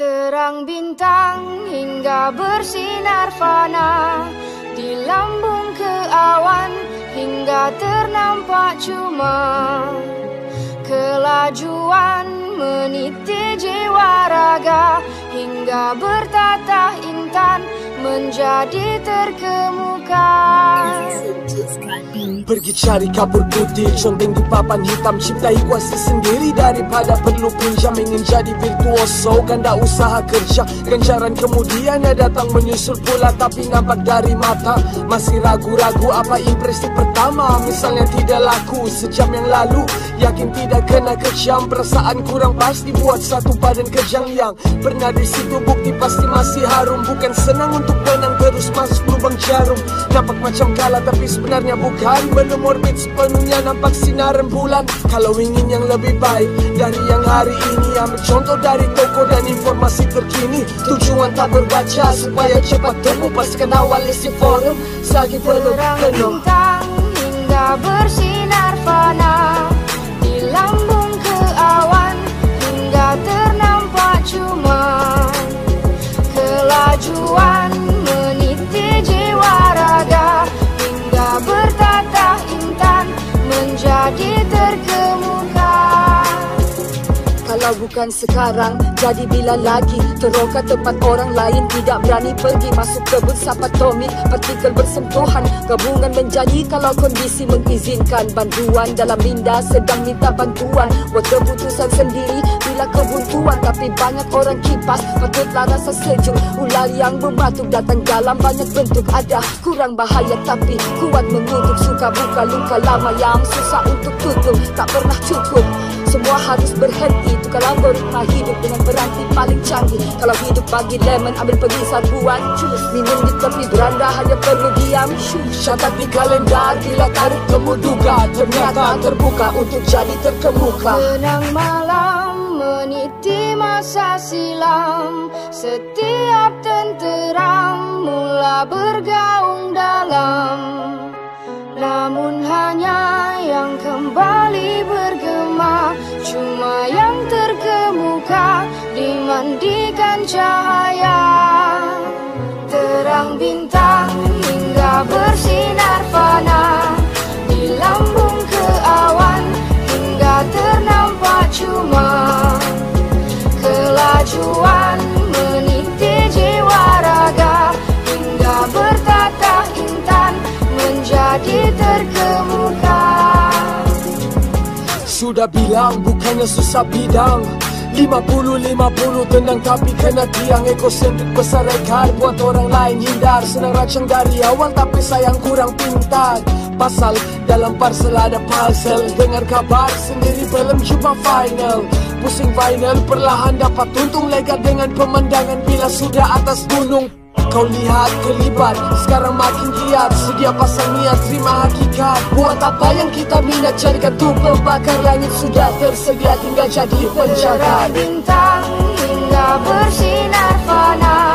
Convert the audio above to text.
Terang bintang hingga bersinar fana. Di lambung ke awan hingga ternampak cuma. Kelajuan meniti jiwa raga Hingga bertatah menjadi terkemuka. Pergi cari kapur putih Conteng di papan hitam. Ciptai kuasa sendiri Daripada perlu pinjam. Ingin jadi virtuoso Ganda usaha kerja. Ganjaran kemudian Ya datang menyusul pula Tapi nampak dari mata. Masih ragu-ragu Apa impresi pertama. Misalnya tidak laku Sejam yang lalu. Yakin tidak kena kejam. Perasaan kurang pas Dibuat satu badan kejang yang Pernah di situ. Bukti pasti masih harum. Bukan senang untuk menang Terus masuk lubang jarum. Nampak macam kalah Tapi sebenarnya bukan. Belum orbit sepenuhnya nampak sinar rembulan. Kalau ingin yang lebih baik dari yang hari ini Ambil contoh dari toko dan informasi terkini. Tujuan tak berbaca supaya cepat temu Pastikan awal isi forum. Selagi penuh. Penuh bintang hingga bersinar fana Kalau bukan sekarang, jadi bila lagi? Teroka tempat orang lain Tidak berani pergi. Masuk kebun Sapa Tommy, partikel bersentuhan. Gabungan menjadi kalau kondisi mengizinkan. Bantuan dalam minda sedang minta bantuan. Buat keputusan sendiri bila kebuntuan Tapi banyak orang kipas, patutlah rasa sejuk. Ular yang berbatuk datang dalam banyak bentuk. Ada kurang bahaya tapi kuat mengutuk Suka buka luka lama yang susah untuk tutup. Tak pernah cukup semua harus berhenti Tukarlah beritma hidup dengan peranti paling canggih. Kalau hidup bagi lemon ambil pergi sarbuan Cus minum di tepi beranda hanya perlu diam. Shus Catat di kalendar bila tarikh temu duga. Ternyata terbuka untuk jadi terkemuka. Tenang malam meniti masa silam. Setiap tenteram mula bergaung dimandikan cahaya Terang bintang hingga bersinar fana. Di lambung ke awan hingga ternampak cuma. Kelajuan Sudah bilang bukannya susah bidang 50-50 tenang tapi kena tiang. Ekosentrik besar ekar buat orang lain hindar. Senang racang dari awal tapi sayang kurang pintar. Pasal dalam parcel ada parcel. Dengar kabar sendiri belum jumpa final. Pusing final perlahan dapat untung. Lega dengan pemandangan Bila sudah atas gunung Kau lihat kelibat Sekarang makin giat. Sedia pasang niat Terima hakikat. Buat apa yang kita minat Carikan tu pembakar Langit. Sudah tersedia Tinggal jadi penjaga Bintang hingga bersinar fana